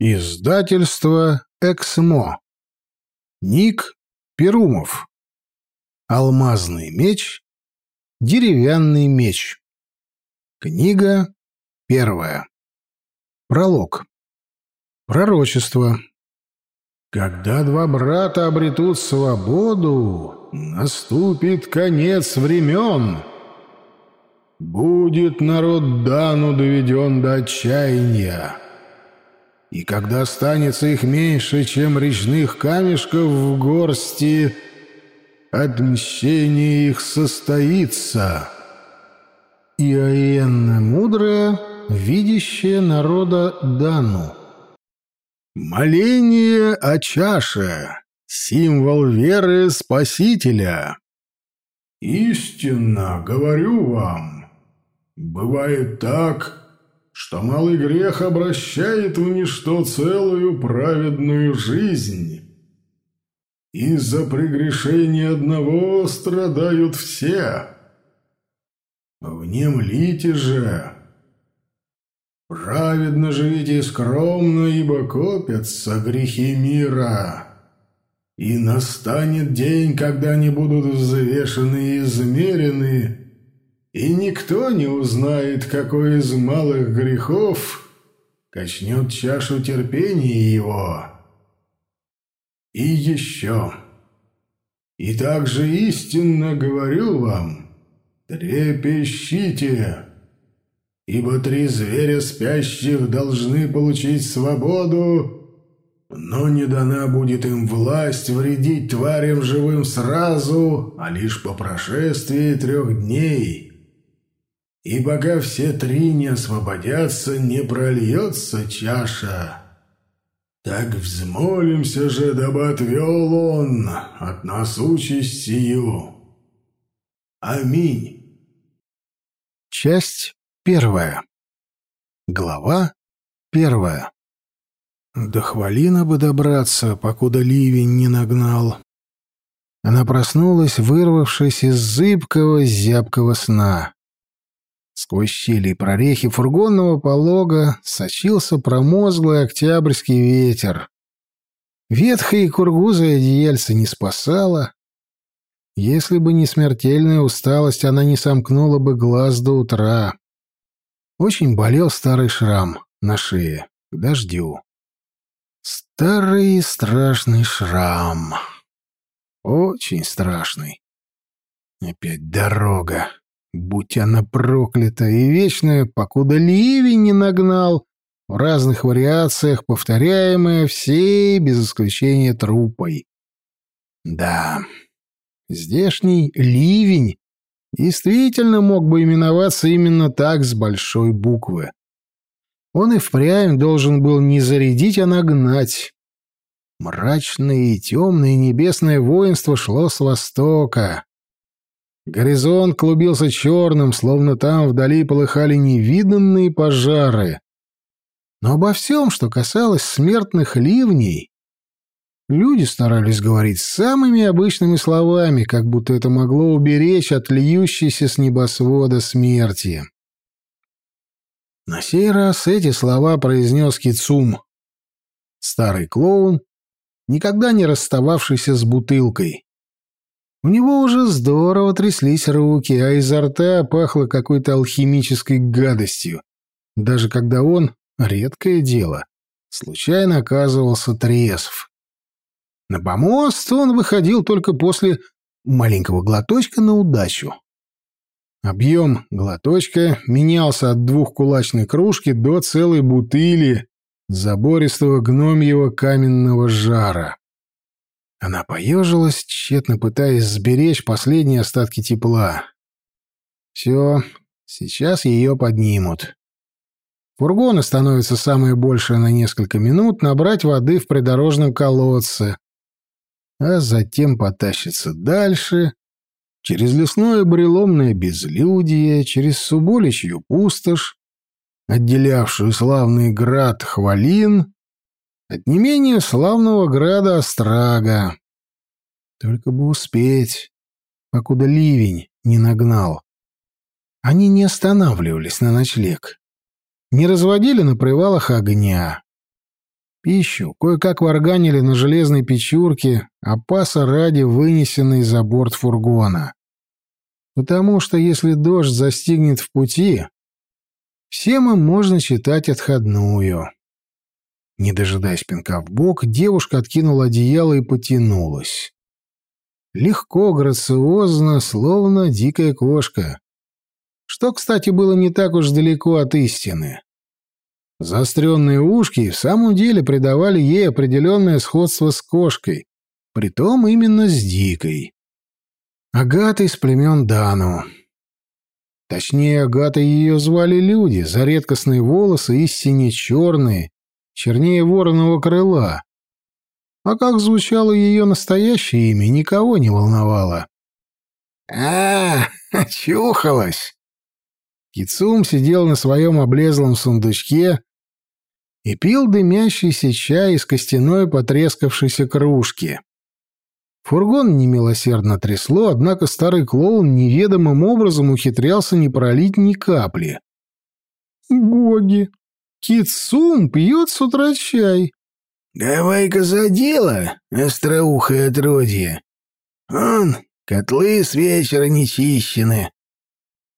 Издательство «Эксмо». Ник Перумов. Алмазный меч. Деревянный меч. Книга первая. Пролог. Пророчество. Когда два брата обретут свободу, наступит конец времен. Будет народ Дану доведен до отчаяния. И когда останется их меньше, чем речных камешков в горсти, отмщение их состоится. Иоенна мудрая, видящая народа Дану. Моление о чаше — символ веры Спасителя. «Истинно говорю вам, бывает так, что малый грех обращает в ничто целую праведную жизнь. Из-за прегрешения одного страдают все. Внемлите же. Праведно живите скромно, ибо копятся грехи мира. И настанет день, когда они будут взвешены и измерены, и никто не узнает, какой из малых грехов качнет чашу терпения его. И еще. И также истинно говорю вам, трепещите, ибо три зверя спящих должны получить свободу, но не дана будет им власть вредить тварям живым сразу, а лишь по прошествии трех дней» и пока все три не освободятся, не прольется чаша. Так взмолимся же, дабы отвел он от нас участь сию. Аминь. Часть первая. Глава первая. До Хвалина бы добраться, покуда ливень не нагнал. Она проснулась, вырвавшись из зыбкого, зябкого сна. Сквозь щели и прорехи фургонного полога сочился промозглый октябрьский ветер. Ветхое и кургузое одеяльце не спасало. Если бы не смертельная усталость, она не сомкнула бы глаз до утра. Очень болел старый шрам на шее к дождю. Старый страшный шрам. Очень страшный. Опять дорога. Будь она проклята и вечная, покуда ливень не нагнал, в разных вариациях, повторяемая всей, без исключения, трупой. Да, здешний ливень действительно мог бы именоваться именно так с большой буквы. Он и впрямь должен был не зарядить, а нагнать. Мрачное и темное небесное воинство шло с востока. Горизонт клубился черным, словно там вдали полыхали невиданные пожары. Но обо всем, что касалось смертных ливней, люди старались говорить самыми обычными словами, как будто это могло уберечь от льющейся с небосвода смерти. На сей раз эти слова произнес Кицум, старый клоун, никогда не расстававшийся с бутылкой. У него уже здорово тряслись руки, а изо рта пахло какой-то алхимической гадостью, даже когда он, редкое дело, случайно оказывался трезв. На помост он выходил только после маленького глоточка на удачу. Объем глоточка менялся от двухкулачной кружки до целой бутыли забористого гномьего каменного жара. Она поежилась, тщетно пытаясь сберечь последние остатки тепла. Все, сейчас ее поднимут. Фургон остановится самое большее на несколько минут набрать воды в придорожном колодце, а затем потащится дальше, через лесное бреломное безлюдие, через суболичью пустошь, отделявшую славный град Хвалин от не менее славного града Острага. Только бы успеть, покуда ливень не нагнал. Они не останавливались на ночлег, не разводили на привалах огня. Пищу кое-как варганили на железной печурке, а паса ради вынесенной за борт фургона. Потому что если дождь застигнет в пути, всем им можно читать отходную. Не дожидаясь пинка в бок, девушка откинула одеяло и потянулась. Легко, грациозно, словно дикая кошка. Что, кстати, было не так уж далеко от истины. Заостренные ушки в самом деле придавали ей определенное сходство с кошкой, притом именно с дикой. Агата из племен Дану. Точнее, Агата ее звали люди, за редкостные волосы истине черные, чернее вороного крыла. А как звучало ее настоящее имя, никого не волновало. «А, очухалась!» Кицум сидел на своем облезлом сундучке и пил дымящийся чай из костяной потрескавшейся кружки. Фургон немилосердно трясло, однако старый клоун неведомым образом ухитрялся не пролить ни капли. «Боги! Кицум пьет с утра чай!» «Давай-ка за дело, остроухое отродье! Он, котлы с вечера не чищены,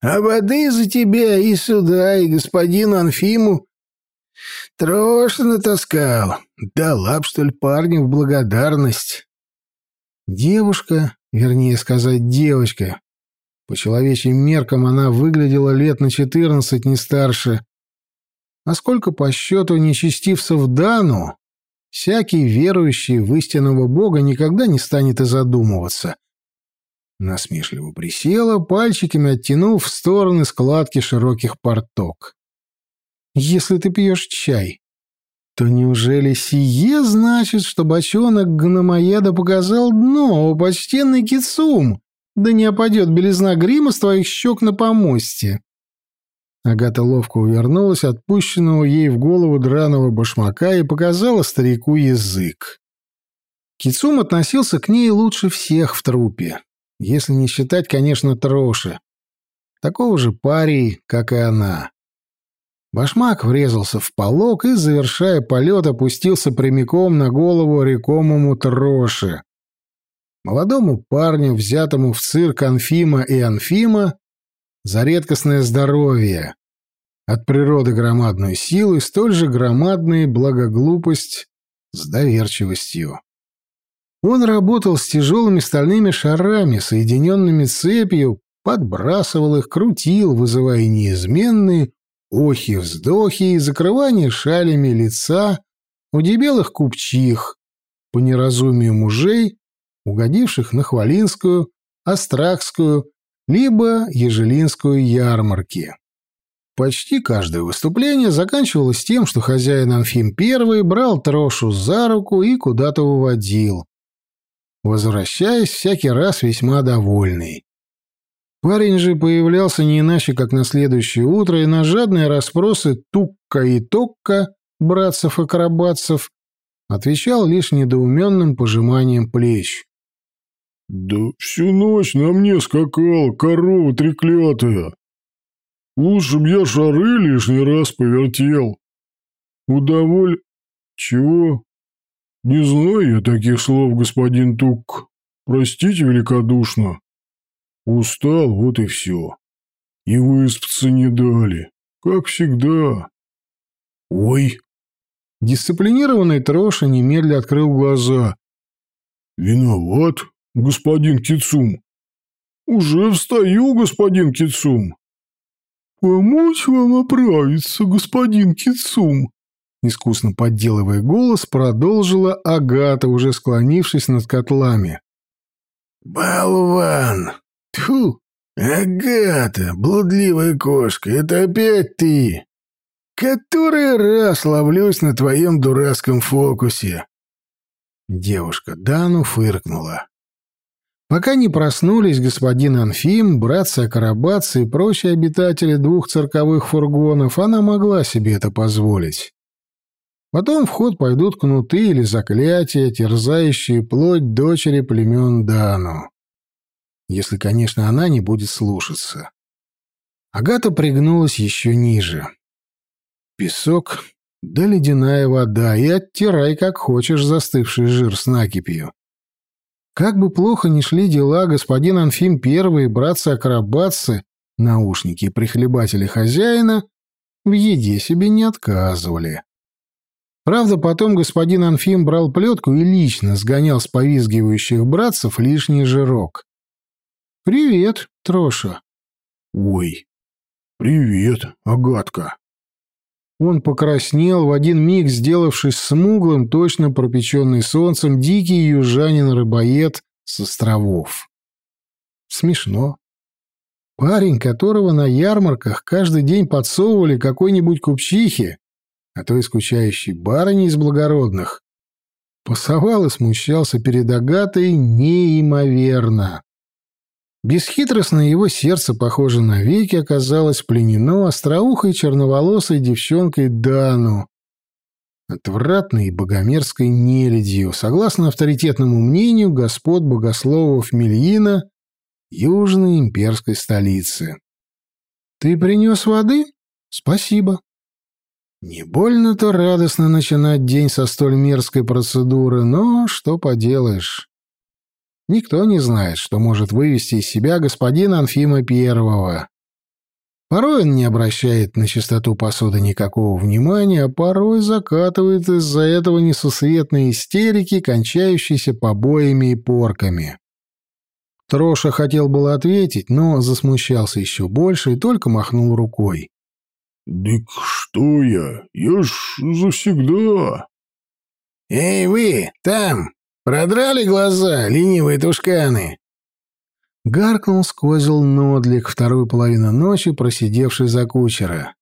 а воды за тебя и сюда, и господину Анфиму Трошно натаскал. Дала б, что ли, парню в благодарность. Девушка, вернее сказать, девочка. По человечьим меркам она выглядела лет на четырнадцать, не старше. А сколько по счету нечестивцев Дану, всякий верующий в истинного Бога никогда не станет и задумываться. Насмешливо присела, пальчиками оттянув в стороны складки широких порток если ты пьешь чай, то неужели сие значит, что бочонок гномоеда показал дно, о почтенный кицум, да не опадет белизна грима с твоих щек на помосте?» Агата ловко увернулась от пущенного ей в голову драного башмака и показала старику язык. Кицум относился к ней лучше всех в трупе, если не считать, конечно, Троши. Такого же парей, как и она. Башмак врезался в полог и, завершая полет, опустился прямиком на голову рекомому Троши. Молодому парню, взятому в цирк Анфима и Анфима, за редкостное здоровье, от природы громадную силу и столь же громадную благоглупость с доверчивостью. Он работал с тяжелыми стальными шарами, соединенными цепью, подбрасывал их, крутил, вызывая неизменные, охи-вздохи и закрывание шалями лица у дебелых купчих, по неразумию мужей, угодивших на Хвалинскую, Острахскую, либо Ежелинскую ярмарки. Почти каждое выступление заканчивалось тем, что хозяин Анфим I брал Трошу за руку и куда-то уводил, возвращаясь всякий раз весьма довольный. Парень же появлялся не иначе, как на следующее утро, и на жадные расспросы Тукка и Токка, братцев-акробатцев, отвечал лишь недоуменным пожиманием плеч. «Да всю ночь на мне скакал, корова треклятая. Лучше б я шары лишний раз повертел. Удоволь... Чего? Не знаю я таких слов, господин Тук. Простите великодушно». Устал, вот и все. И выспаться не дали, как всегда. Ой! Дисциплинированный Троша немедля открыл глаза. Виноват, господин Кицум. Уже встаю, господин Кицум. Помочь вам оправиться, господин Кицум. Искусно подделывая голос, продолжила Агата, уже склонившись над котлами. «Болван! Тьфу! Агата, блудливая кошка, это опять ты! Который раз ловлюсь на твоем дурацком фокусе!» Девушка Дану фыркнула. Пока не проснулись господин Анфим, братцы-акробатцы и прочие обитатели двух цирковых фургонов, она могла себе это позволить. Потом в ход пойдут кнуты или заклятия, терзающие плоть дочери племен Дану если, конечно, она не будет слушаться. Агата пригнулась еще ниже. Песок, да ледяная вода, и оттирай как хочешь застывший жир с накипью. Как бы плохо ни шли дела, господин Анфим Первый братцы-акробатцы, наушники и прихлебатели хозяина, в еде себе не отказывали. Правда, потом господин Анфим брал плетку и лично сгонял с повизгивающих братцев лишний жирок. «Привет, Троша». «Ой, привет, Агатка». Он покраснел, в один миг сделавшись смуглым, точно пропеченный солнцем, дикий южанин-рыбоед с островов. Смешно. Парень, которого на ярмарках каждый день подсовывали какой-нибудь купчихе, а то и скучающей барыне из благородных, пасовал и смущался перед Агатой неимоверно. Бесхитростное его сердце, похоже, навеки оказалось пленено остроухой черноволосой девчонкой Дану, отвратной и богомерзкой нелюдью, согласно авторитетному мнению господ богословов Мельина, южной имперской столицы. «Ты принес воды? Спасибо». Не больно-то радостно начинать день со столь мерзкой процедуры, но что поделаешь. Никто не знает, что может вывести из себя господина Анфима Первого. Порой он не обращает на чистоту посуды никакого внимания, а порой закатывает из-за этого несусветные истерики, кончающиеся побоями и порками. Троша хотел было ответить, но засмущался еще больше и только махнул рукой. «Дык что я? Я ж завсегда...» «Эй вы, там!» Продрали глаза, ленивые тушканы!» Гаркнул сквозил Нодлик вторую половину ночи, просидевший за кучера.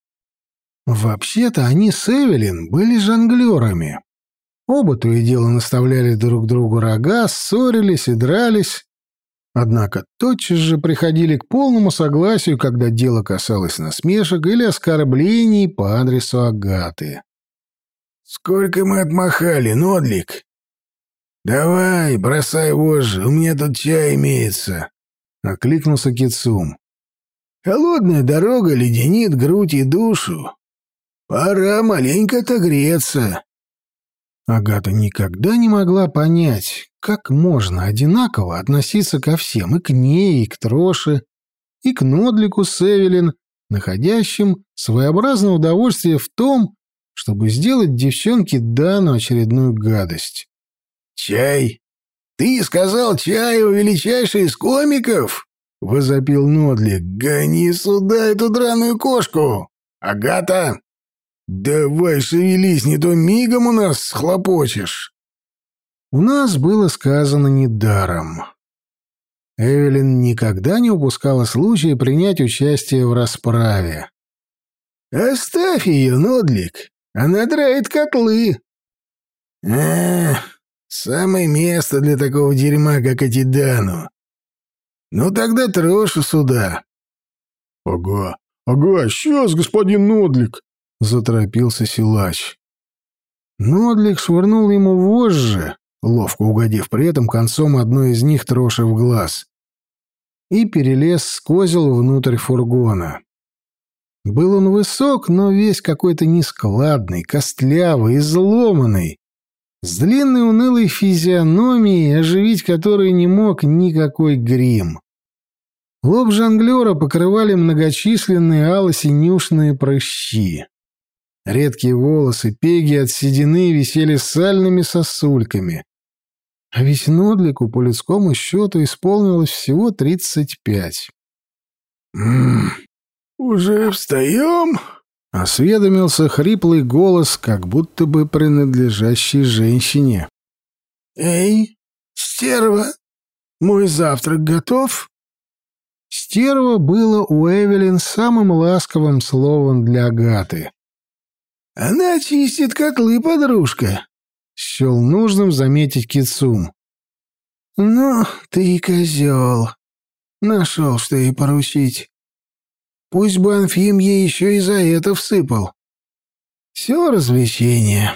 Вообще-то они с Эвелин были жонглерами. Оба то и дело наставляли друг другу рога, ссорились и дрались. Однако тотчас же приходили к полному согласию, когда дело касалось насмешек или оскорблений по адресу Агаты. «Сколько мы отмахали, Нодлик?» «Давай, бросай вожжи, у меня тут чай имеется», — окликнулся Кицум. «Холодная дорога леденит грудь и душу. Пора маленько отогреться». Агата никогда не могла понять, как можно одинаково относиться ко всем, и к ней, и к Троше, и к Нодлику Севелин, находящим своеобразное удовольствие в том, чтобы сделать девчонке Дану очередную гадость. «Чай? Ты сказал чай у величайшей из комиков?» — возопил Нодли. «Гони сюда эту драную кошку! Агата! Давай шевелись, не то мигом у нас схлопочешь!» У нас было сказано недаром. Эвелин никогда не упускала случая принять участие в расправе. «Оставь ее, Нодлик, она драет котлы». «Эх, Самое место для такого дерьма, как эти Дану. Ну тогда трошу сюда. — Ага, ага, сейчас, господин Нодлик, — заторопился силач. Нодлик швырнул ему вожжи, ловко угодив при этом концом одной из них троши в глаз, и перелез с козел внутрь фургона. Был он высок, но весь какой-то нескладный, костлявый, изломанный, с длинной унылой физиономией, оживить которой не мог никакой грим. Лоб жонглера покрывали многочисленные алосинюшные прыщи. Редкие волосы, пеги от седины висели сальными сосульками. А ведь Нодлику по людскому счету исполнилось всего тридцать пять. «М-м, уже встаем?» — осведомился хриплый голос, как будто бы принадлежащий женщине. «Эй, стерва, мой завтрак готов?» Стерва было у Эвелин самым ласковым словом для Агаты. «Она чистит котлы, подружка», — счел нужным заметить Кицум. «Ну, ты и козел. Нашел, что ей поручить. Пусть бы Анфим ей еще и за это всыпал. Все развлечение.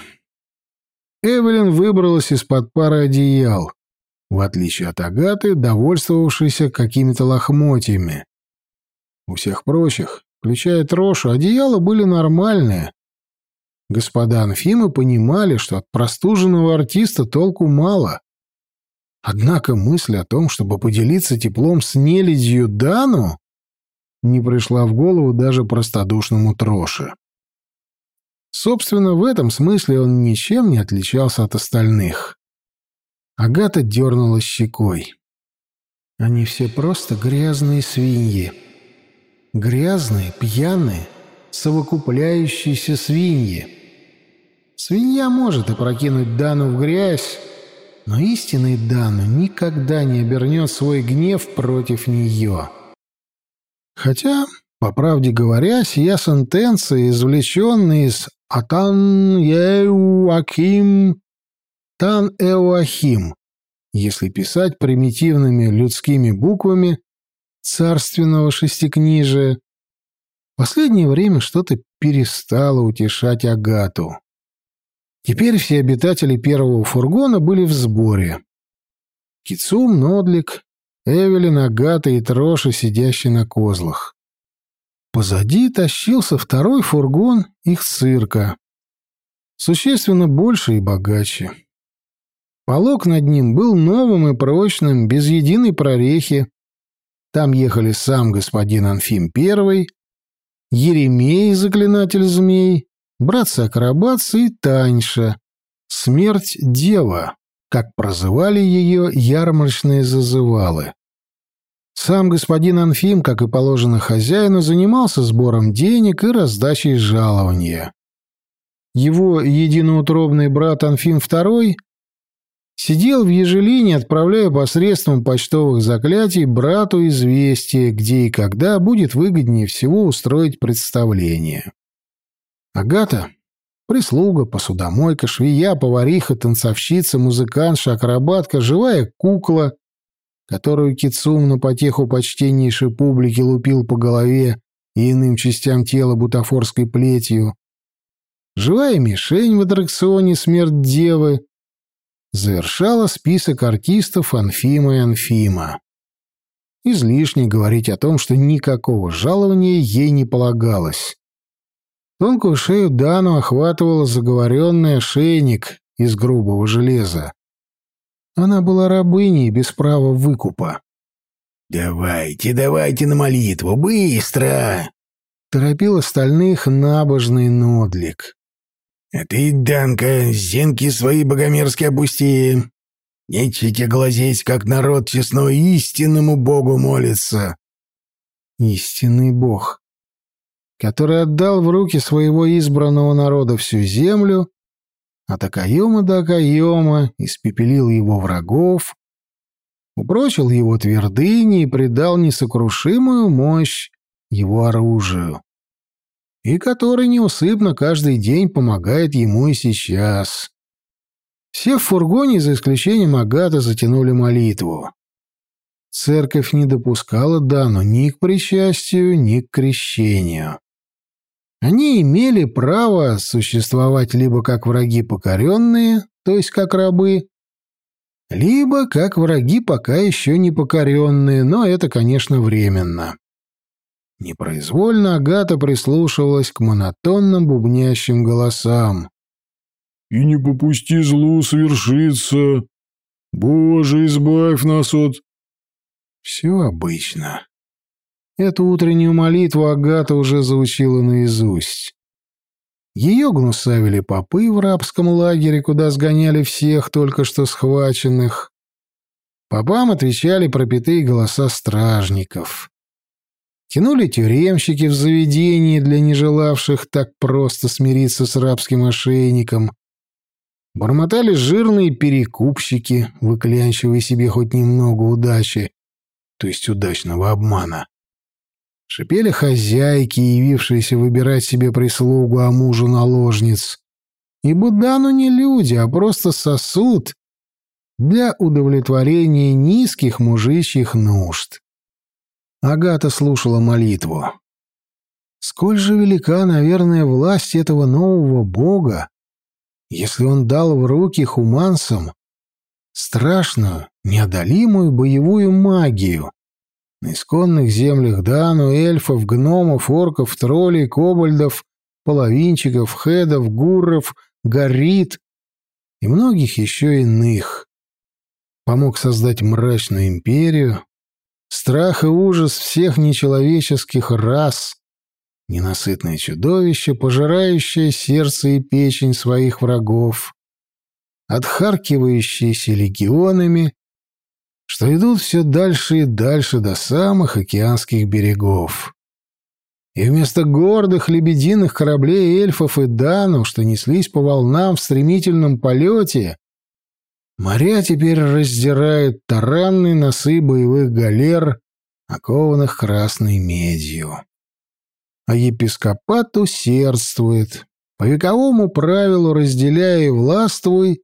Эвелин выбралась из-под пары одеял, в отличие от Агаты, довольствовавшейся какими-то лохмотьями. У всех прочих, включая Трошу, одеяла были нормальные. господа Анфимы понимали, что от простуженного артиста толку мало. Однако мысль о том, чтобы поделиться теплом с нелюдью Дану, не пришла в голову даже простодушному Троше. Собственно, в этом смысле он ничем не отличался от остальных. Агата дернула щекой. Они все просто грязные свиньи. Грязные, пьяные, совокупляющиеся свиньи. Свинья может опрокинуть Дану в грязь, но истинный Дану никогда не обернет свой гнев против нее. Хотя, по правде говоря, сия сентенция, извлеченная из «Атан Еуаким Тан Эуахим», если писать примитивными людскими буквами царственного шестикнижия, в последнее время что-то перестало утешать Агату. Теперь все обитатели первого фургона были в сборе. Кицум, Нодлик, Эвелин, Агата и Троша, сидящие на козлах. Позади тащился второй фургон их цирка. Существенно больше и богаче. Полок над ним был новым и прочным, без единой прорехи. Там ехали сам господин Анфим I, Еремей, заклинатель змей, братцы-акробатцы и Таньша, смерть-дева, как прозывали ее ярмарочные зазывалы. Сам господин Анфим, как и положено хозяину, занимался сбором денег и раздачей жалования. Его единоутробный брат Анфим II Сидел в ежелине, отправляя посредством почтовых заклятий брату известие, где и когда будет выгоднее всего устроить представление. Агата — прислуга, посудомойка, швея, повариха, танцовщица, музыкантша, акробатка, живая кукла, которую Кицум на потеху почтеннейшей публики лупил по голове и иным частям тела бутафорской плетью, живая мишень в аттракционе «Смерть девы», завершала список артистов Анфима и Анфима. Излишне говорить о том, что никакого жалования ей не полагалось. Тонкую шею Дану охватывал заговоренный ошейник из грубого железа. Она была рабыней без права выкупа. «Давайте, давайте на молитву, быстро!» Торопил остальных набожный Нодлик. «А ты, Данка, зенки свои богомерзкие опусти. Нечите глазеть, как народ честной истинному Богу молится». Истинный Бог, который отдал в руки своего избранного народа всю землю, от Акаема до Акаема, испепелил его врагов, упрочил его твердыни и придал несокрушимую мощь его оружию и который неусыпно каждый день помогает ему и сейчас. Все в фургоне, за исключением Агата, затянули молитву. Церковь не допускала Дану ни к причастию, ни к крещению. Они имели право существовать либо как враги покоренные, то есть как рабы, либо как враги пока еще не покоренные, но это, конечно, временно. Непроизвольно Агата прислушивалась к монотонным бубнящим голосам. «И не попусти злу свершиться! Боже, избавь нас от...» Все обычно. Эту утреннюю молитву Агата уже заучила наизусть. Ее гнусавили попы в рабском лагере, куда сгоняли всех только что схваченных. Попам отвечали пропитые голоса стражников. Тянули тюремщики в заведении для нежелавших так просто смириться с рабским ошейником. Бормотали жирные перекупщики, выклянчивая себе хоть немного удачи, то есть удачного обмана. Шипели хозяйки, явившиеся выбирать себе прислугу, а мужу наложниц. Ибо Дану не люди, а просто сосуд для удовлетворения низких мужичьих нужд. Агата слушала молитву. Сколь же велика, наверное, власть этого нового бога, если он дал в руки хумансам страшную, неодолимую боевую магию. На исконных землях Дану, эльфов, гномов, орков, троллей, кобальдов половинчиков, хедов, гурров, горит и многих еще иных. Помог создать мрачную империю, страх и ужас всех нечеловеческих рас, ненасытное чудовище, пожирающее сердце и печень своих врагов, отхаркивающиеся легионами, что идут все дальше и дальше до самых океанских берегов. И вместо гордых лебединых кораблей эльфов и данов, что неслись по волнам в стремительном полете, моря теперь раздирают таранные носы боевых галер, окованных красной медью. А епископат усердствует, по вековому правилу разделяя и властвуй,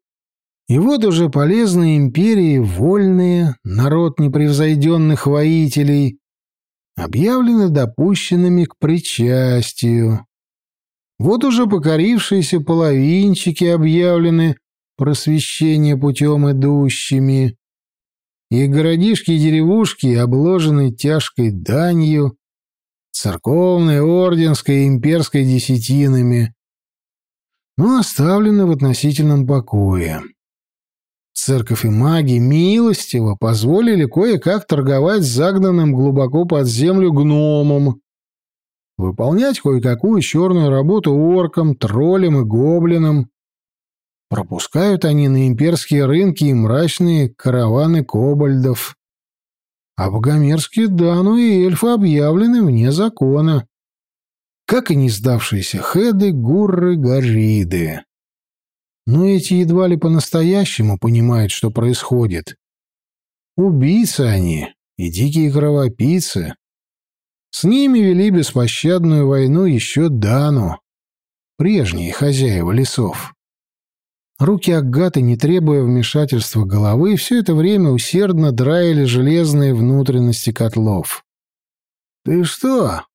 и вот уже полезные империи, вольные, народ непревзойденных воителей, объявлены допущенными к причастию. Вот уже покорившиеся половинчики объявлены просвещение путем идущими, и городишки и деревушки обложены тяжкой данью, церковной, орденской и имперской десятинами, но оставлены в относительном покое. Церковь и маги милостиво позволили кое-как торговать с загнанным глубоко под землю гномом, выполнять кое-какую черную работу оркам, троллям и гоблинам. Пропускают они на имперские рынки и мрачные караваны кобальдов. А богомерзкие дану и эльфы объявлены вне закона. Как и не сдавшиеся хеды, гурры, гориды. Но эти едва ли по-настоящему понимают, что происходит. Убийцы они и дикие кровопийцы. С ними вели беспощадную войну еще Дану, прежние хозяева лесов. Руки Агаты, не требуя вмешательства головы, все это время усердно драили железные внутренности котлов. «Ты что,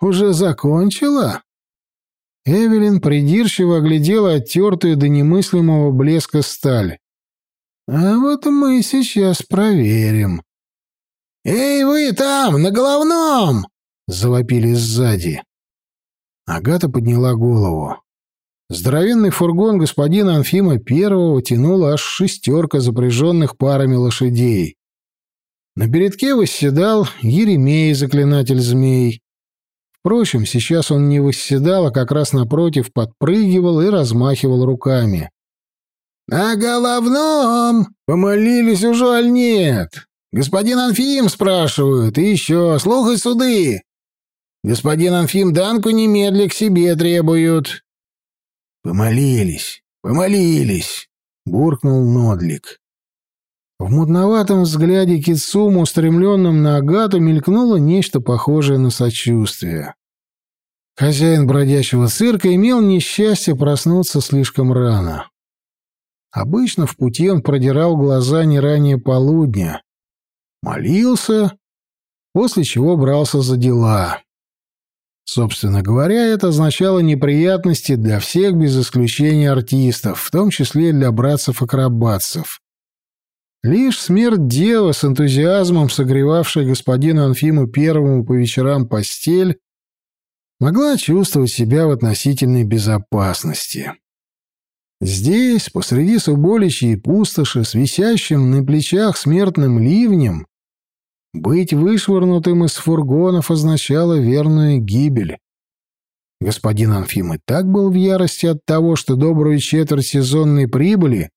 уже закончила?» Эвелин придирчиво оглядела оттертую до немыслимого блеска сталь. «А вот мы сейчас проверим». «Эй, вы там, на головном!» — завопили сзади. Агата подняла голову. Здоровенный фургон господина Анфима Первого тянула аж шестерка запряженных парами лошадей. На передке восседал Еремей, заклинатель змей. Впрочем, сейчас он не восседал, а как раз напротив подпрыгивал и размахивал руками. «На головном! Помолились уже, аль нет? Господин Анфим спрашивают, и еще, слух и суды! Господин Анфим Данку немедля к себе требуют!» «Помолились, помолились!» — буркнул Нодлик. В мутноватом взгляде Кицуму, устремленном на Агату, мелькнуло нечто похожее на сочувствие. Хозяин бродячего цирка имел несчастье проснуться слишком рано. Обычно в пути он продирал глаза не ранее полудня, молился, после чего брался за дела. Собственно говоря, это означало неприятности для всех без исключения артистов, в том числе для братцев-акробатцев. Лишь смерть девы с энтузиазмом, согревавшая господину Анфиму Первому по вечерам постель, могла чувствовать себя в относительной безопасности. Здесь, посреди суболичья и пустоши, с висящим на плечах смертным ливнем, быть вышвырнутым из фургонов означало верную гибель. Господин Анфим и так был в ярости от того, что добрую четверть сезонной прибыли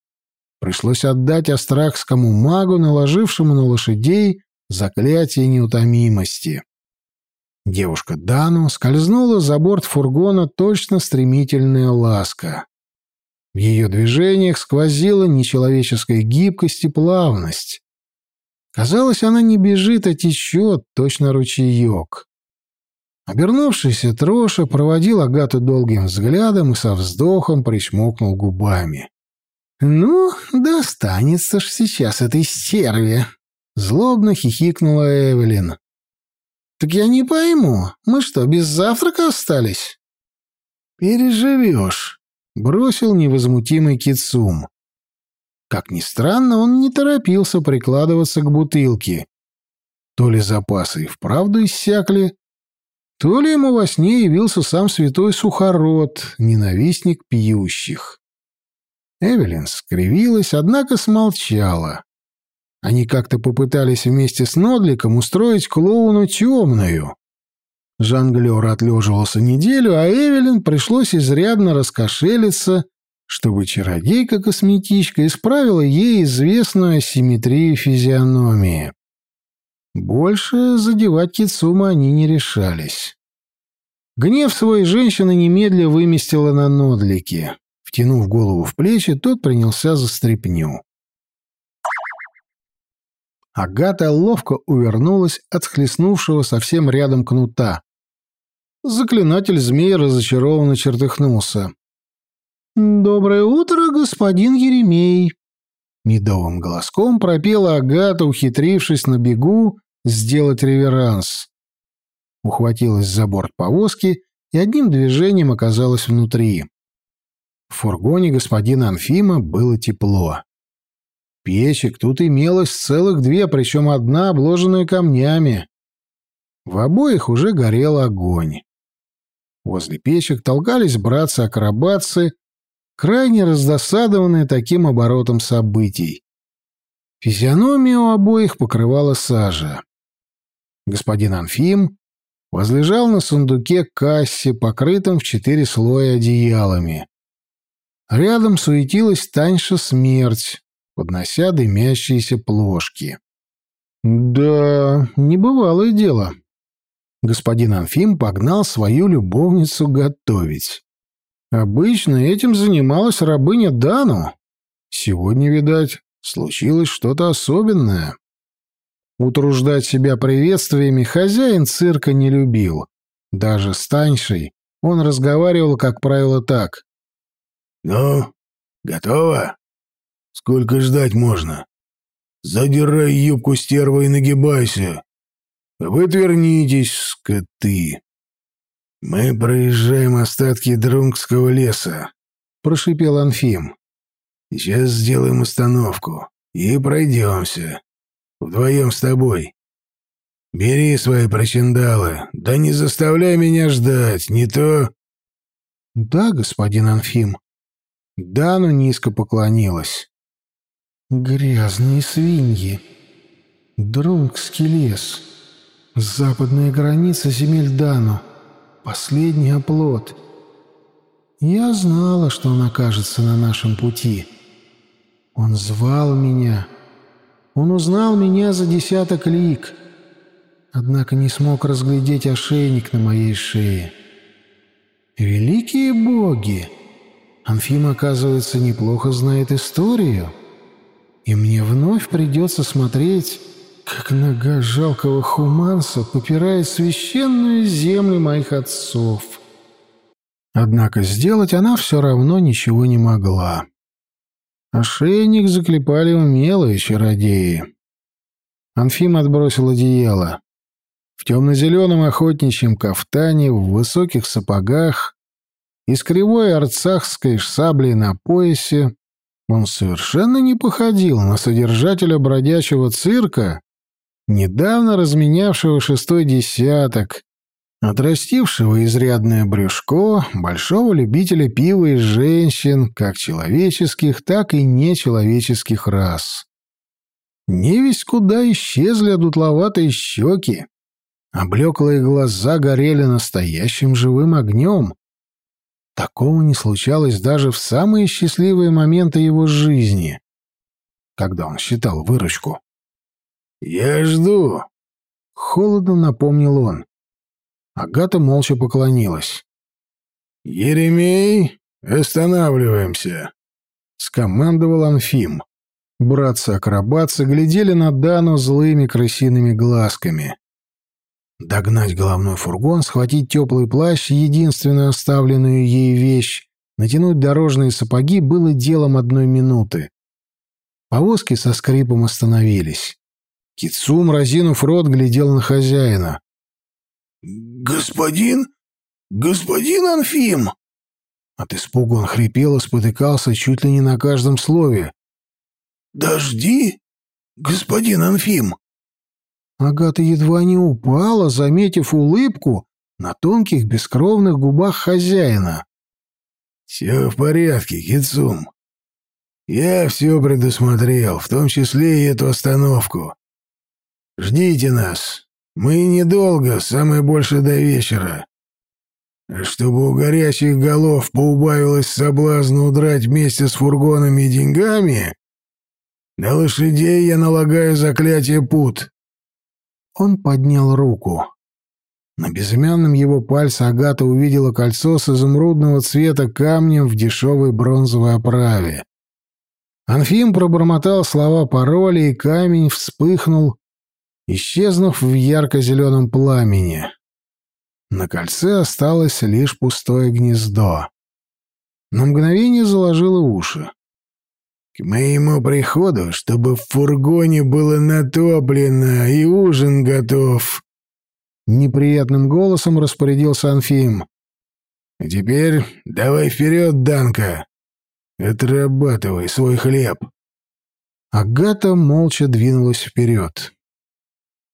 пришлось отдать астрахскому магу, наложившему на лошадей заклятие неутомимости. Девушка Дану скользнула за борт фургона точно стремительная ласка. В ее движениях сквозила нечеловеческая гибкость и плавность. Казалось, она не бежит, а течет, точно ручеек. Обернувшийся Троша проводил Агату долгим взглядом и со вздохом причмокнул губами. «Ну, достанется ж сейчас этой стерве!» — злобно хихикнула Эвелин. «Так я не пойму, мы что, без завтрака остались?» «Переживешь», — бросил невозмутимый Кицум. Как ни странно, он не торопился прикладываться к бутылке. То ли запасы и вправду иссякли, то ли ему во сне явился сам святой Сухород, ненавистник пьющих. Эвелин скривилась, однако смолчала. Они как-то попытались вместе с Нодликом устроить клоуну темную. Жонглер отлеживался неделю, а Эвелин пришлось изрядно раскошелиться, чтобы чародейка-косметичка исправила ей известную асимметрию физиономии. Больше задевать Кицума они не решались. Гнев своей женщины немедля выместила на Нодлике. Втянув голову в плечи, тот принялся за стряпню. Агата ловко увернулась от схлестнувшего совсем рядом кнута. Заклинатель змей разочарованно чертыхнулся. «Доброе утро, господин Еремей!» Медовым голоском пропела Агата, ухитрившись на бегу сделать реверанс. Ухватилась за борт повозки и одним движением оказалась внутри. В фургоне господина Анфима было тепло. Печек тут имелось целых две, причем одна обложенная камнями. В обоих уже горел огонь. Возле печек толкались братцы-акробатцы, крайне раздосадованные таким оборотом событий. Физиономию у обоих покрывала сажа. Господин Анфим возлежал на сундуке кассе, покрытом в четыре слоя одеялами. Рядом суетилась Таньша смерть, поднося дымящиеся плошки. Да, небывалое дело. Господин Анфим погнал свою любовницу готовить. Обычно этим занималась рабыня Дану. Сегодня, видать, случилось что-то особенное. Утруждать себя приветствиями хозяин цирка не любил. Даже с Таньшей он разговаривал, как правило, так. «Ну, готово? Сколько ждать можно? Задирай юбку стерва и нагибайся. Вы отвернитесь, скоты. Мы проезжаем остатки Друнгского леса», — прошипел Анфим. «Сейчас сделаем остановку и пройдемся». Вдвоем с тобой. Бери свои причиндалы, да не заставляй меня ждать, не то...» «Да, господин Анфим». Дану низко поклонилась. «Грязные свиньи. Друнгский лес. Западная граница земель Дану. Последний оплот. Я знала, что он окажется на нашем пути. Он звал меня, он узнал меня за десяток лик, однако не смог разглядеть ошейник на моей шее. Великие боги! Анфим, оказывается, неплохо знает историю, и мне вновь придется смотреть, как нога жалкого хуманса попирает священную землю моих отцов. Однако сделать она все равно ничего не могла. Ошейник заклепали умелые чародеи. Анфим отбросил одеяло. В темно-зеленом охотничьем кафтане, в высоких сапогах и с кривой арцахской саблей на поясе он совершенно не походил на содержателя бродячего цирка, недавно разменявшего шестой десяток отрастившего изрядное брюшко, большого любителя пива и женщин, как человеческих, так и нечеловеческих рас. Не весь куда исчезли одутловатые щеки, а блеклые глаза горели настоящим живым огнем. Такого не случалось даже в самые счастливые моменты его жизни, когда он считал выручку. «Я жду», — холодно напомнил он. Агата молча поклонилась. «Еремей, останавливаемся!» — скомандовал Анфим. Братцы-акробатцы глядели на Дану злыми крысиными глазками. Догнать головной фургон, схватить теплый плащ, единственную оставленную ей вещь, натянуть дорожные сапоги было делом одной минуты. Повозки со скрипом остановились. Кицум, разинув рот, глядел на хозяина. «Господин? Господин Анфим!» От испуга он хрипел и спотыкался чуть ли не на каждом слове. «Дожди, господин Анфим!» Агата едва не упала, заметив улыбку, на тонких бескровных губах хозяина. «Все в порядке, Кицум. Я все предусмотрел, в том числе и эту остановку. Ждите нас. Мы недолго, самое больше до вечера. Чтобы у горячих голов поубавилось соблазна удрать вместе с фургонами и деньгами, на лошадей я налагаю заклятие пут». Он поднял руку. На безымянном его пальце Агата увидела кольцо с изумрудного цвета камнем в дешевой бронзовой оправе. Анфим пробормотал слова пароля, и камень вспыхнул, исчезнув в ярко-зеленом пламени. На кольце осталось лишь пустое гнездо. На мгновение заложило уши. «К моему приходу, чтобы в фургоне было натоплено и ужин готов», Неприятным голосом распорядился Анфим. «А теперь давай вперед, Данка. Отрабатывай свой хлеб». Агата молча двинулась вперед.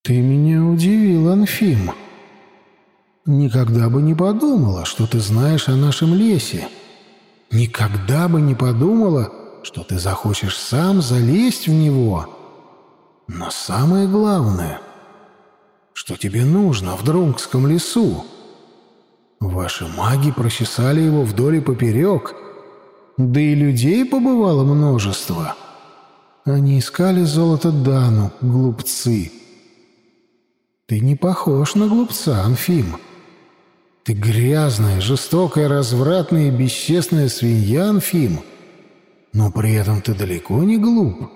«Ты меня удивил, Анфим. Никогда бы не подумала, что ты знаешь о нашем лесе. Никогда бы не подумала, что ты захочешь сам залезть в него. Но самое главное — что тебе нужно в Друнгском лесу? Ваши маги прочесали его вдоль и поперек, да и людей побывало множество. Они искали золото Дану, глупцы. Ты не похож на глупца, Анфим. Ты грязная, жестокая, развратная и бесчестная свинья, Анфим. Но при этом ты далеко не глуп.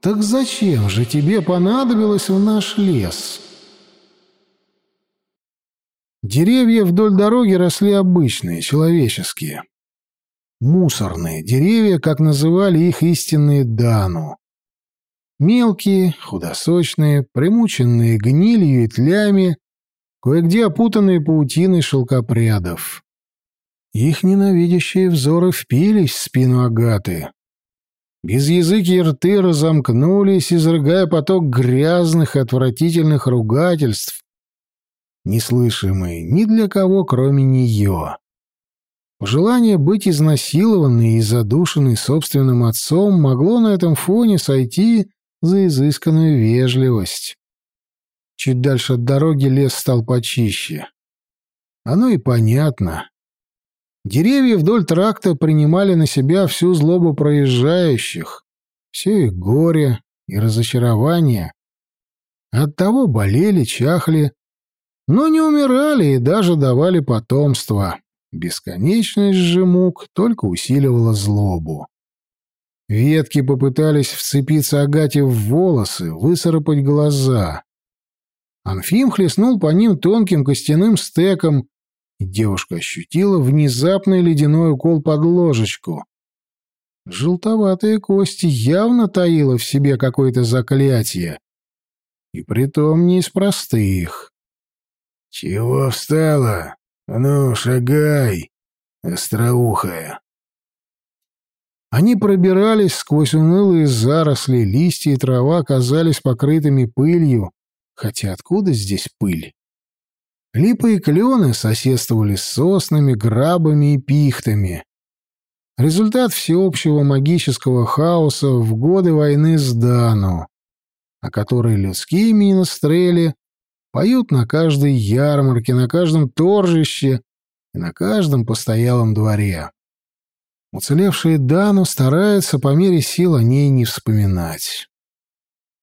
Так зачем же тебе понадобилось в наш лес? Деревья вдоль дороги росли обычные, человеческие. Мусорные деревья, как называли их истинные Дану. Мелкие, худосочные, примученные гнилью и тлями, кое-где опутанные паутиной шелкопрядов. Их ненавидящие взоры впились в спину Агаты. Без языки рты разомкнулись, изрыгая поток грязных и отвратительных ругательств, неслышимые ни для кого, кроме нее. Желание быть изнасилованной и задушенной собственным отцом могло на этом фоне сойти за изысканную вежливость. Чуть дальше от дороги лес стал почище. Оно и понятно. Деревья вдоль тракта принимали на себя всю злобу проезжающих, все их горе и разочарование. Оттого болели, чахли, но не умирали и даже давали потомство. Бесконечность же мук только усиливала злобу. Ветки попытались вцепиться Агате в волосы, высыпать глаза. Анфим хлестнул по ним тонким костяным стеком, Девушка ощутила внезапный ледяной укол под ложечку. Желтоватые кости явно таило в себе какое-то заклятие. И притом не из простых. «Чего встала? Ну, шагай, остроухая!» Они пробирались сквозь унылые заросли, листья и трава казались покрытыми пылью, хотя откуда здесь пыль? Липы и клены соседствовали с соснами, грабами и пихтами. Результат всеобщего магического хаоса в годы войны с Дану, о которой людские минострели поют на каждой ярмарке, на каждом торжище и на каждом постоялом дворе. Уцелевшие Дану стараются по мере сил о ней не вспоминать.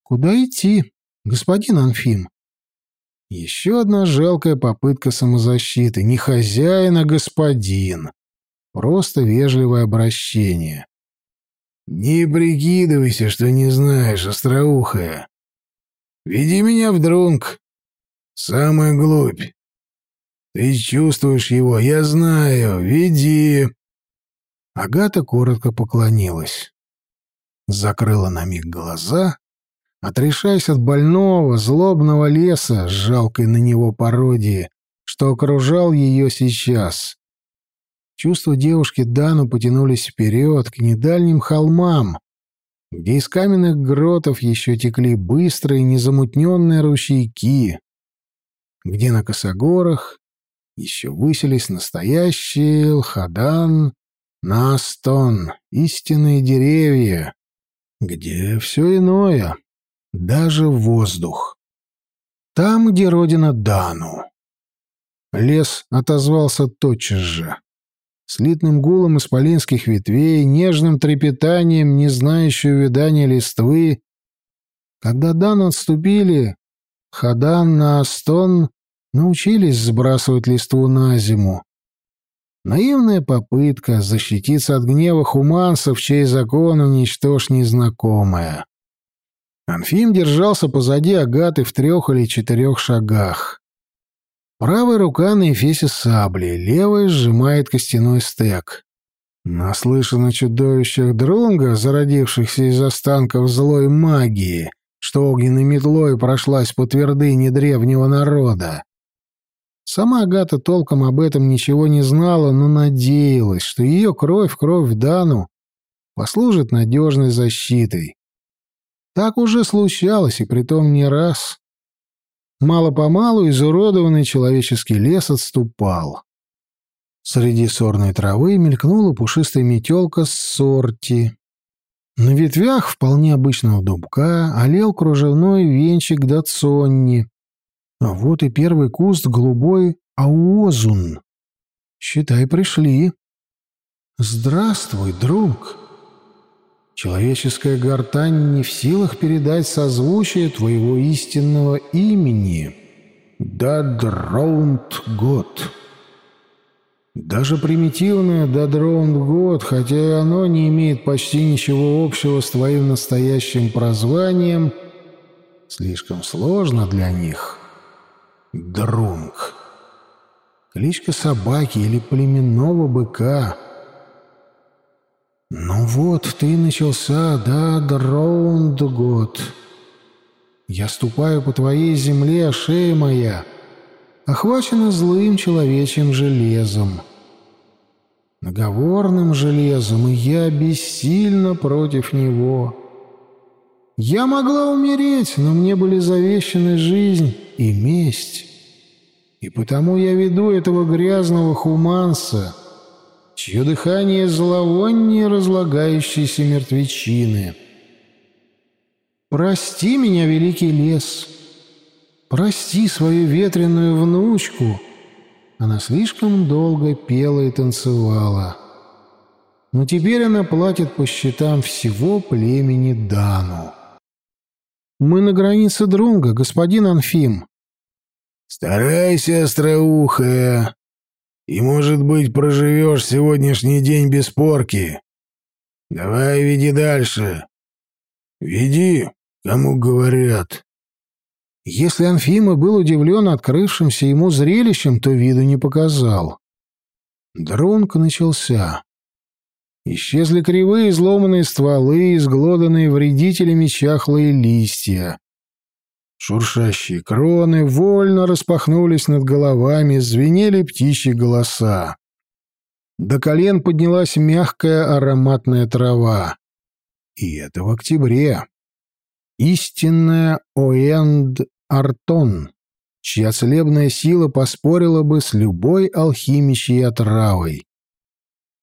«Куда идти, господин Анфим?» Еще одна жалкая попытка самозащиты. Не хозяин, а господин. Просто вежливое обращение. «Не прикидывайся, что не знаешь, остроухая. Веди меня в друнг. Самая глубь. Ты чувствуешь его, я знаю. Веди». Агата коротко поклонилась. Закрыла на миг глаза отрешаясь от больного, злобного леса с жалкой на него пародии, что окружал ее сейчас. Чувства девушки Дану потянулись вперед, к недальним холмам, где из каменных гротов еще текли быстрые, незамутненные ручейки. где на косогорах еще высились настоящие Лхадан, Настон, истинные деревья, где все иное, даже воздух. Там, где родина Дану. Лес отозвался тотчас же. Слитным гулом исполинских ветвей, нежным трепетанием, не знающего видания листвы. Когда Дану отступили, Хадан на Астон научились сбрасывать листву на зиму. Наивная попытка защититься от гнева хуманцев, чей закон уничтожь незнакомая. Анфим держался позади Агаты в трех или четырех шагах. Правая рука на эфесе сабли, левая сжимает костяной стек. Наслышан о чудовищах Друнга, зародившихся из останков злой магии, что огненной метлой прошлась по твердыне древнего народа. Сама Агата толком об этом ничего не знала, но надеялась, что ее кровь, кровь Дану, послужит надежной защитой. Так уже случалось, и притом не раз. Мало-помалу изуродованный человеческий лес отступал. Среди сорной травы мелькнула пушистая метелка с сорти. На ветвях вполне обычного дубка олел кружевной венчик дацонни. А вот и первый куст голубой аозун. Считай, пришли. Здравствуй, друг. Человеческая гортань не в силах передать созвучие твоего истинного имени. Дадроунд год. Даже примитивное Дадроунд год, хотя и оно не имеет почти ничего общего с твоим настоящим прозванием, слишком сложно для них. Друнг. Кличка собаки или племенного быка. Ну вот, ты начался, да, Дроунд год. Я ступаю по твоей земле, шея моя — охвачена злым человечьим железом. Наговорным железом, и я бессильно против него. Я могла умереть, но мне были завещаны жизнь и месть. И потому я веду этого грязного хуманса, чье дыхание зловоннее разлагающейся мертвечины. Прости меня, великий лес, — Прости свою ветреную внучку. Она слишком долго пела и танцевала. Но теперь она платит по счетам всего племени Дану. Мы на границе Друнга, господин Анфим. Старайся, остроухая, и, может быть, проживешь сегодняшний день без порки. Давай веди дальше. Веди, кому говорят. Если Анфима был удивлен открывшимся ему зрелищем, то виду не показал. Дронк начался. Исчезли кривые изломанные стволы, изглоданные вредителями чахлые листья. Шуршащие кроны вольно распахнулись над головами, звенели птичьи голоса. До колен поднялась мягкая ароматная трава. И это в октябре. Истинная Оэнд Артон, чья целебная сила поспорила бы с любой алхимищей отравой.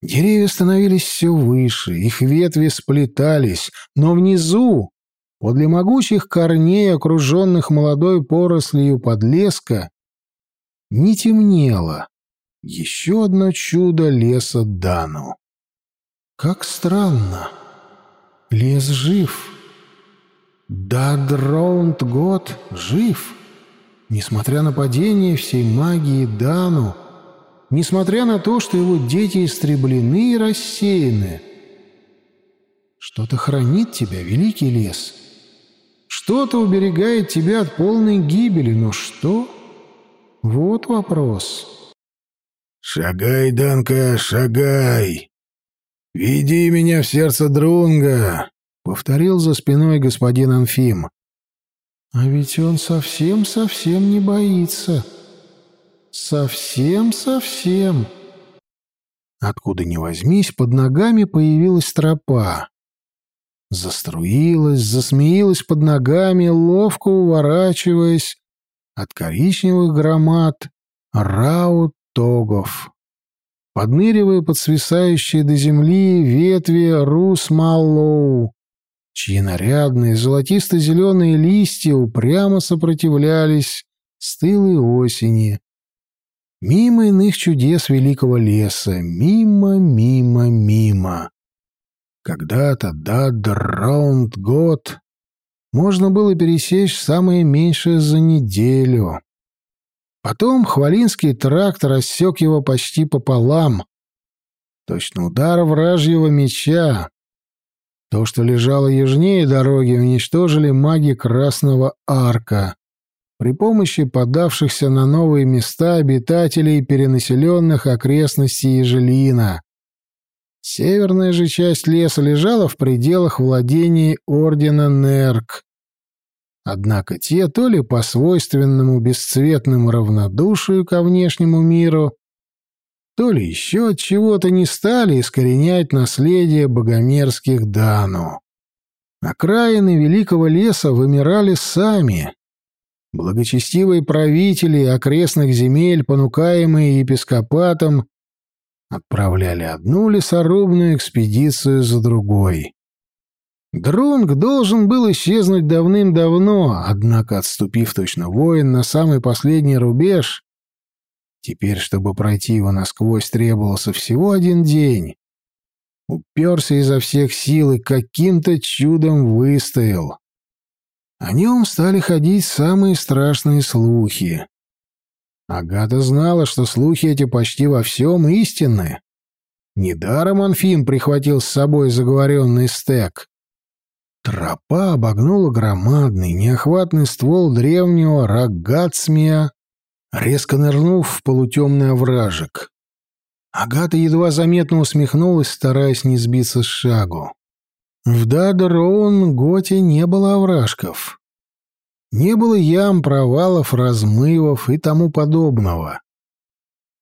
Деревья становились все выше, их ветви сплетались, но внизу, подле могучих корней, окруженных молодой порослью подлеска, не темнело еще одно чудо леса Дану. Как странно! Лес жив. Да, Дроунд год жив. Несмотря на падение всей магии Дану, несмотря на то, что его дети истреблены и рассеяны. Что-то хранит тебя, великий лес. Что-то уберегает тебя от полной гибели, но что? Вот вопрос. «Шагай, Данка, шагай! Веди меня в сердце Друнга!» — повторил за спиной господин Анфим. «А ведь он совсем-совсем не боится. Совсем-совсем». Откуда ни возьмись, под ногами появилась тропа. Заструилась, засмеилась под ногами, ловко уворачиваясь, от коричневых громад раут-тогов. Подныривая под свисающие до земли ветви рус-маллоу, чьи нарядные золотисто-зеленые листья упрямо сопротивлялись стылой осени. Мимо иных чудес великого леса, мимо, мимо, мимо. Когда-то, да, драунд год, можно было пересечь самое меньшее за неделю. Потом Хвалинский тракт рассек его почти пополам. Точно удар вражьего меча. То, что лежало южнее дороги, уничтожили маги Красного Арка при помощи подавшихся на новые места обитателей перенаселенных окрестностей Ежелина. Северная же часть леса лежала в пределах владений ордена Нерк. Однако те то ли по свойственному бесцветному равнодушию ко внешнему миру, то ли еще от чего-то не стали искоренять наследие богомерзких Дану. Окраины великого леса вымирали сами. Благочестивые правители окрестных земель, понукаемые епископатом, отправляли одну лесорубную экспедицию за другой. Друнг должен был исчезнуть давным-давно, однако, отступив точно воин на самый последний рубеж, теперь, чтобы пройти его насквозь, требовался всего один день. Уперся изо всех сил и каким-то чудом выстоял. О нем стали ходить самые страшные слухи. Агата знала, что слухи эти почти во всем истинны. Недаром Анфим прихватил с собой заговоренный стек. Тропа обогнула громадный, неохватный ствол древнего рогацмия, резко нырнув в полутемный овражек. Агата едва заметно усмехнулась, стараясь не сбиться с шагу. В Дадроун Готе не было овражков. Не было ям, провалов, размывов и тому подобного.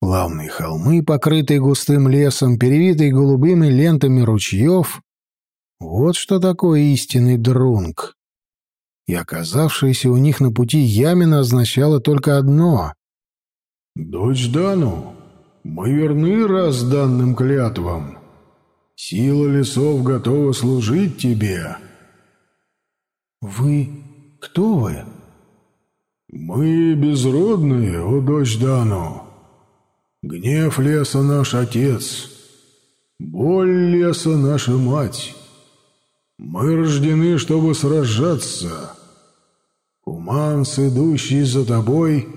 Плавные холмы, покрытые густым лесом, перевитые голубыми лентами ручьев — вот что такое истинный друнг. И оказавшаяся у них на пути ямина означало только одно. «Дочь Дану, мы верны раз данным клятвам. Сила лесов готова служить тебе». «Вы кто вы?» «Мы безродные, о дочь Дану. Гнев леса наш отец, боль леса наша мать. Мы рождены, чтобы сражаться. Куманс, идущий за тобой...»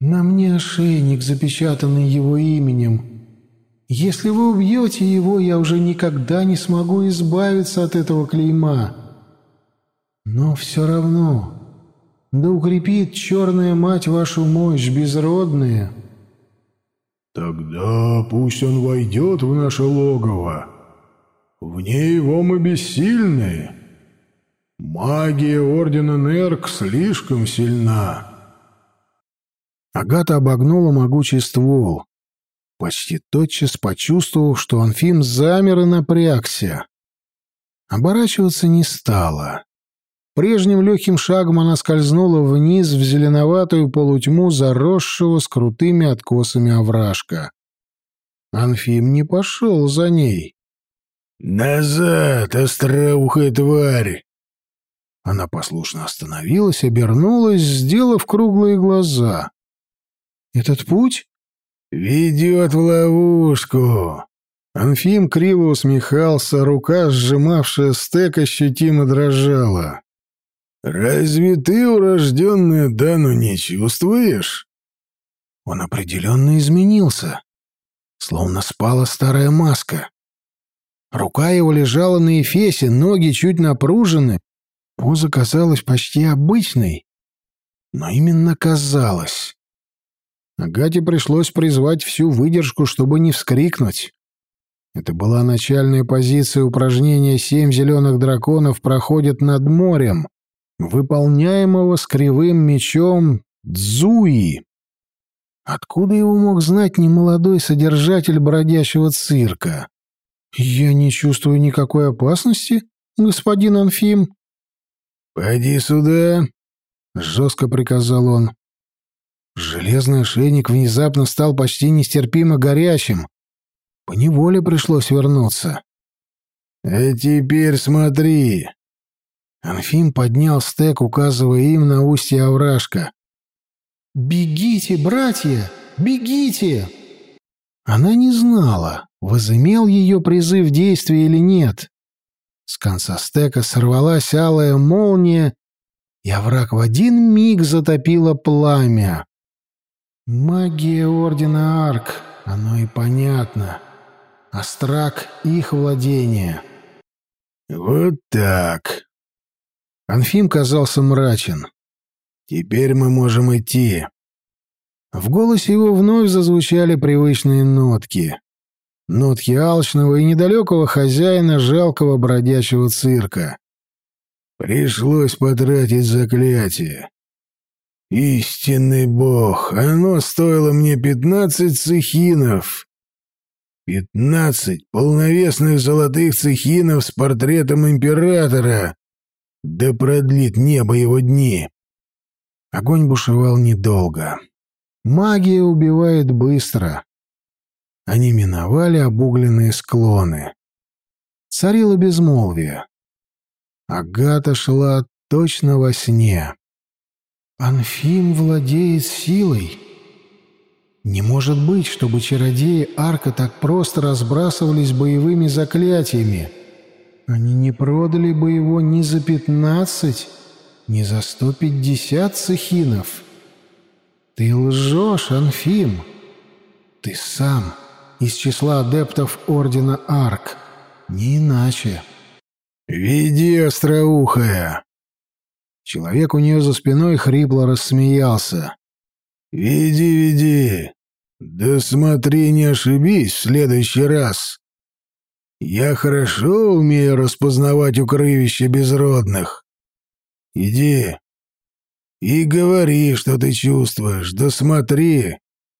«На мне ошейник, запечатанный его именем. Если вы убьете его, я уже никогда не смогу избавиться от этого клейма». Но все равно, да укрепит черная мать вашу мощь, безродная. Тогда пусть он войдет в наше логово. Вне его мы бессильны. Магия Ордена Нерк слишком сильна. Агата обогнула могучий ствол, почти тотчас почувствовав, что Анфим замер и напрягся. Оборачиваться не стала. Прежним легким шагом она скользнула вниз в зеленоватую полутьму заросшего с крутыми откосами овражка. Анфим не пошел за ней. «Назад, остроухая тварь!» Она послушно остановилась, обернулась, сделав круглые глаза. «Этот путь?» «Ведет в ловушку!» Анфим криво усмехался, рука, сжимавшая стек, ощутимо дрожала. «Разве ты, урожденная Дану, не чувствуешь?» Он определенно изменился, словно спала старая маска. Рука его лежала на эфесе, ноги чуть напружены, поза казалась почти обычной, но именно казалась. Агате пришлось призвать всю выдержку, чтобы не вскрикнуть. Это была начальная позиция упражнения «Семь зеленых драконов проходят над морем», выполняемого с кривым мечом Дзуи. Откуда его мог знать немолодой содержатель бродящего цирка? «Я не чувствую никакой опасности, господин Анфим». «Пойди сюда». жестко приказал он. Железный ошейник внезапно стал почти нестерпимо горячим. По неволе пришлось вернуться. «А теперь смотри!» Анфим поднял стек, указывая им на устье овражка. «Бегите, братья! Бегите!» Она не знала, возымел ее призыв действия или нет. С конца стека сорвалась алая молния, и овраг в один миг затопило пламя. Магия Ордена Арк, оно и понятно. Астрак — их владение. «Вот так!» Анфим казался мрачен. «Теперь мы можем идти. В голосе его вновь зазвучали привычные нотки. Нотки алчного и недалекого хозяина жалкого бродячего цирка. Пришлось потратить заклятие. Истинный бог, оно стоило мне пятнадцать цехинов. Пятнадцать полновесных золотых цехинов с портретом императора. Да продлит небо его дни. Огонь бушевал недолго. Магия убивает быстро. Они миновали обугленные склоны. Царило безмолвие. Агата шла точно во сне. Анфим владеет силой. Не может быть, чтобы чародеи Арка так просто разбрасывались боевыми заклятиями. Они не продали бы его ни за пятнадцать, ни за сто пятьдесят цехинов. «Ты лжешь, Анфим! Ты сам из числа адептов Ордена Арк, не иначе!» «Веди, остроухая!» Человек у нее за спиной хрипло рассмеялся. «Веди, веди! Да смотри, не ошибись в следующий раз! Я хорошо умею распознавать укрывища безродных. Иди, и говори, что ты чувствуешь, да смотри,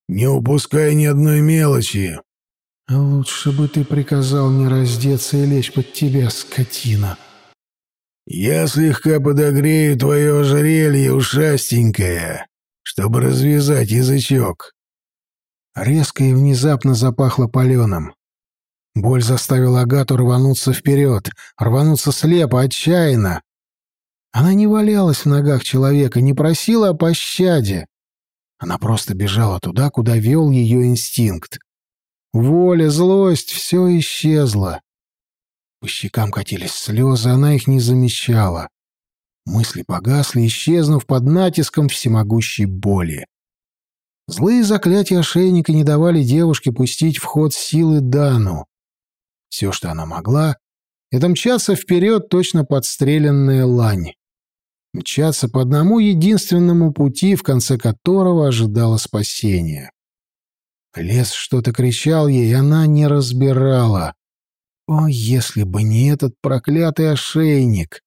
не упускай ни одной мелочи. Лучше бы ты приказал мне раздеться и лечь под тебя, скотина. Я слегка подогрею твое ожерелье, ушастенькое, чтобы развязать язычок. Резко и внезапно запахло паленым. Боль заставила Агату рвануться вперед, рвануться слепо, отчаянно. Она не валялась в ногах человека, не просила о пощаде. Она просто бежала туда, куда вел ее инстинкт. Воля, злость — все исчезло. По щекам катились слезы, она их не замечала. Мысли погасли, исчезнув под натиском всемогущей боли. Злые заклятия ошейника не давали девушке пустить в ход силы Дану. Все, что она могла, — это мчаться вперед, точно подстреленная лань мчаться по одному единственному пути, в конце которого ожидала спасения. Лес что-то кричал ей, она не разбирала. О, если бы не этот проклятый ошейник!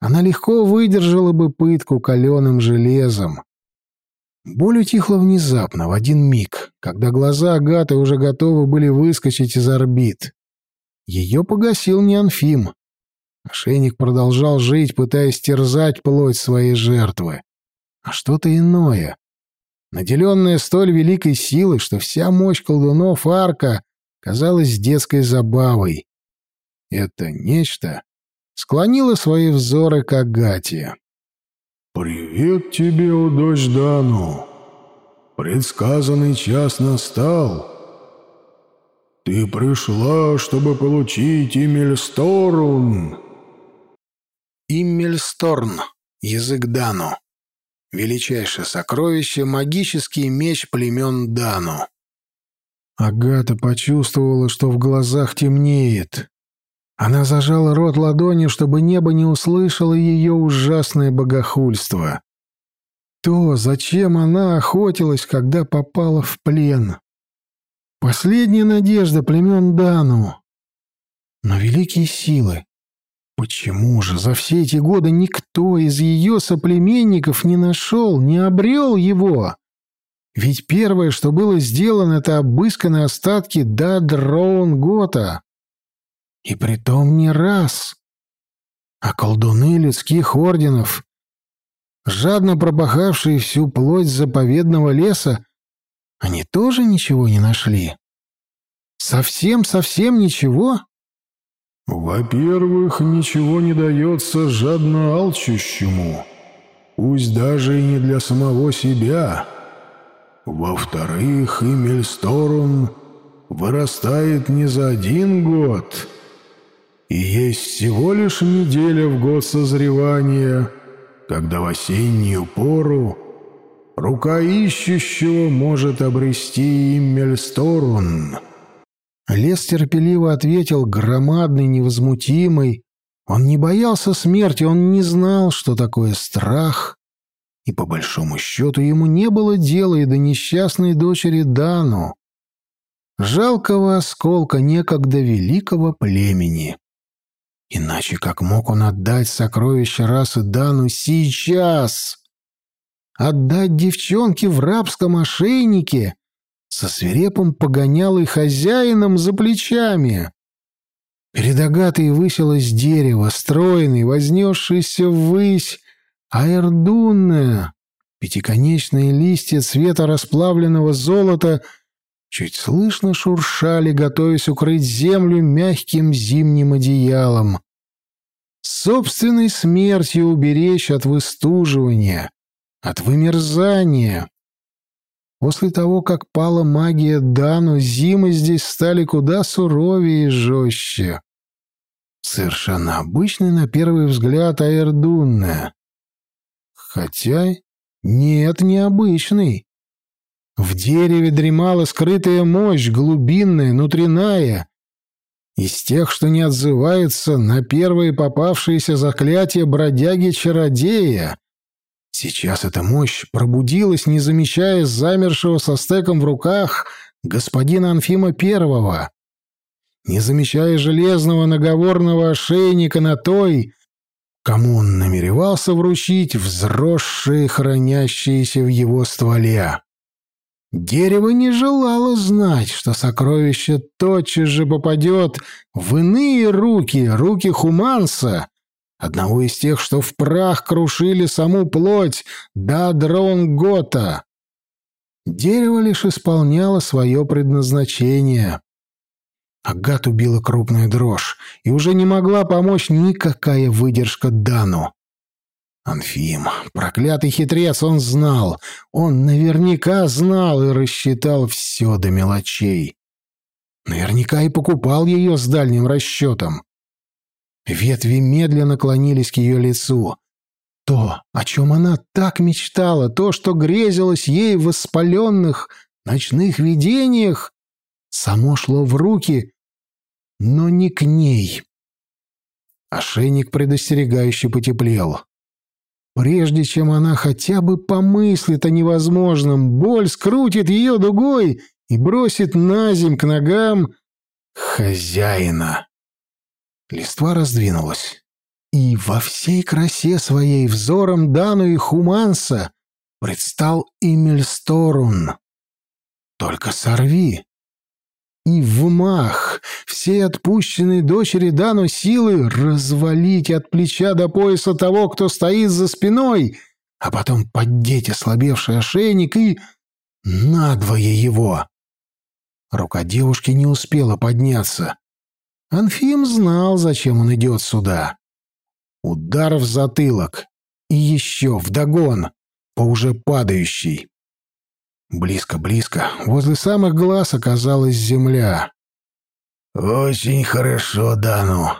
Она легко выдержала бы пытку каленым железом. Боль утихла внезапно, в один миг, когда глаза Агаты уже готовы были выскочить из орбит. Ее погасил не Анфим. Ошейник продолжал жить, пытаясь терзать плоть своей жертвы. А что-то иное, наделенное столь великой силой, что вся мощь колдунов арка казалась детской забавой. Это нечто склонило свои взоры к Агате. «Привет тебе, о дочь Дану! Предсказанный час настал. Ты пришла, чтобы получить Имельсторун!» Иммельсторн, язык Дану. Величайшее сокровище — магический меч племен Дану. Агата почувствовала, что в глазах темнеет. Она зажала рот ладонью, чтобы небо не услышало ее ужасное богохульство. То, зачем она охотилась, когда попала в плен. Последняя надежда племен Дану. Но великие силы, Почему же за все эти годы никто из ее соплеменников не нашел, не обрел его? Ведь первое, что было сделано, это обысканы остатки Дадроунгота. И притом не раз. А колдуны людских орденов жадно пропахавшие всю плоть заповедного леса, они тоже ничего не нашли. Совсем-совсем ничего? Во-первых, ничего не дается жадно алчущему, пусть даже и не для самого себя. Во-вторых, Эмильсторон вырастает не за один год, и есть всего лишь неделя в год созревания, когда в осеннюю пору рука ищущего может обрести Иммельсторун. Лес терпеливо ответил, громадный, невозмутимый. Он не боялся смерти, он не знал, что такое страх. И по большому счету ему не было дела и до несчастной дочери Дану, жалкого осколка некогда великого племени. Иначе как мог он отдать сокровища расы Дану сейчас? Отдать девчонке в рабском ошейнике со свирепым погонялой хозяином за плечами? Перед Агатой высилось дерево, стройный, вознесшийся ввысь, аэрдунное. Пятиконечные листья цвета расплавленного золота чуть слышно шуршали, готовясь укрыть землю мягким зимним одеялом. Собственной смертью уберечь от выстуживания, от вымерзания. После того, как пала магия Дану, зимы здесь стали куда суровее и жестче. Совершенно обычный на первый взгляд Аэрдунная. Хотя нет, необычный. В дереве дремала скрытая мощь, глубинная, внутренняя, из тех, что не отзываются на первые попавшиеся заклятия бродяги-чародея. Сейчас эта мощь пробудилась, не замечая замершего со стеком в руках господина Анфима Первого, не замечая железного наговорного ошейника на той, кому он намеревался вручить взросшие, хранящиеся в его стволе. Дерево не желало знать, что сокровище тотчас же попадет в иные руки, руки Хуманса, одного из тех, что в прах крушили саму плоть Дадронгота. Дерево лишь исполняло свое предназначение. Агат убила крупная дрожь, и уже не могла помочь никакая выдержка Дану. Анфим, проклятый хитрец, он знал. Он наверняка знал и рассчитал все до мелочей. Наверняка и покупал ее с дальним расчетом. Ветви медленно клонились к ее лицу. То, о чем она так мечтала, то, что грезилось ей в воспаленных ночных видениях, само шло в руки, но не к ней. Ошейник предостерегающе потеплел. Прежде чем она хотя бы помыслит о невозможном, боль скрутит ее дугой и бросит на земь к ногам хозяина. Листва раздвинулась, и во всей красе своей взором Дану и Хуманса предстал Имельсторун. Только сорви, и в умах все отпущенные дочери Дану силы развалить от плеча до пояса того, кто стоит за спиной, а потом поддеть ослабевший ошейник и надвое его. Рука девушки не успела подняться. Анфим знал, зачем он идет сюда. Удар в затылок. И еще вдогон, по уже падающей. Близко-близко, возле самых глаз оказалась земля. «Очень хорошо, Дану».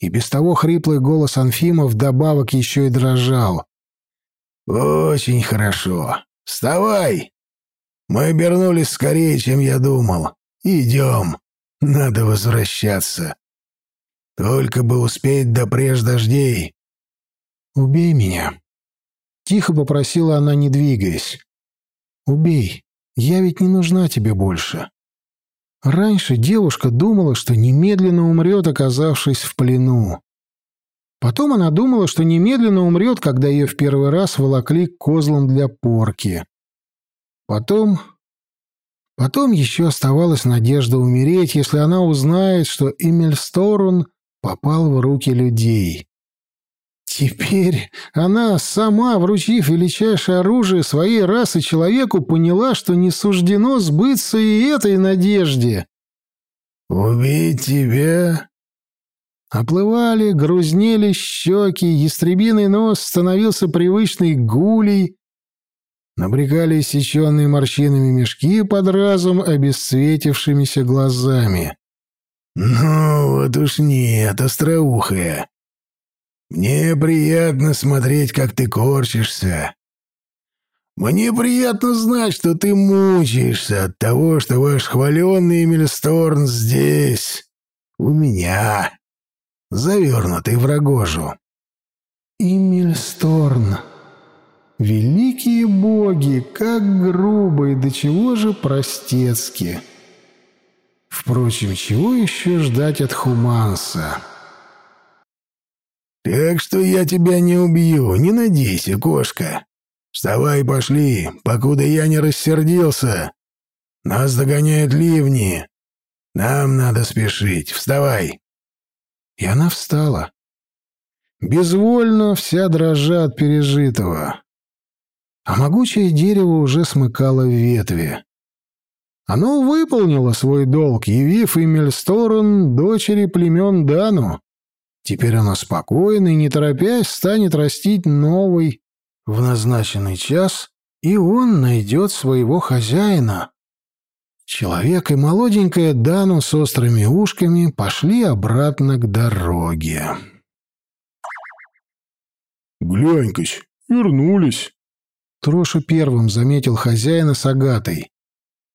И без того хриплый голос Анфима вдобавок еще и дрожал. «Очень хорошо. Вставай! Мы обернулись скорее, чем я думал. Идем. Надо возвращаться. Только бы успеть до преж дождей». «Убей меня», — тихо попросила она, не двигаясь. Убей. Я ведь не нужна тебе больше. Раньше девушка думала, что немедленно умрет, оказавшись в плену. Потом она думала, что немедленно умрет, когда ее в первый раз волокли к козлам для порки. Потом... Потом еще оставалась надежда умереть, если она узнает, что Эмиль Сторун попал в руки людей. Теперь она, сама вручив величайшее оружие своей расы человеку, поняла, что не суждено сбыться и этой надежде. «Убить тебя?» Оплывали, грузнели щеки, ястребиный нос становился привычной гулей, набрекали иссеченные морщинами мешки под разум обесцветившимися глазами. «Ну, вот уж нет, остроухая. Мне приятно смотреть, как ты корчишься. Мне приятно знать, что ты мучаешься от того, что ваш хваленный Эмильсторн здесь, у меня, завернутый в рогожу». «Эмильсторн», Великие боги, как грубо и до чего же простецки. Впрочем, чего еще ждать от Хуманса? «Так что я тебя не убью, не надейся, кошка. Вставай, пошли, покуда я не рассердился. Нас догоняют ливни. Нам надо спешить, вставай». И она встала. Безвольно, вся дрожа от пережитого а могучее дерево уже смыкало ветви. Оно выполнило свой долг, явив Эмильсторон дочери племен Дану. Теперь оно спокойно и не торопясь станет растить новый в назначенный час, и он найдет своего хозяина. Человек и молоденькая Дану с острыми ушками пошли обратно к дороге. «Глянь-кась, вернулись!» Троша первым заметил хозяина с агатой.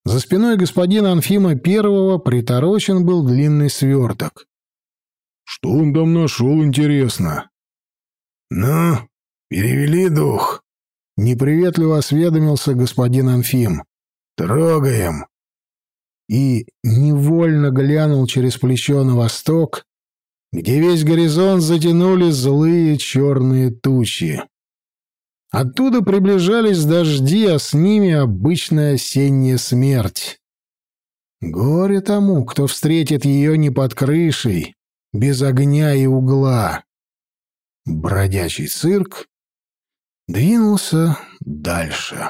За спиной господина Анфима Первого приторочен был длинный сверток. «Что он там нашел, интересно?» «Ну, перевели дух», — неприветливо осведомился господин Анфим. «Трогаем». И невольно глянул через плечо на восток, где весь горизонт затянули злые черные тучи. Оттуда приближались дожди, а с ними обычная осенняя смерть. Горе тому, кто встретит ее не под крышей, без огня и угла. Бродячий цирк двинулся дальше.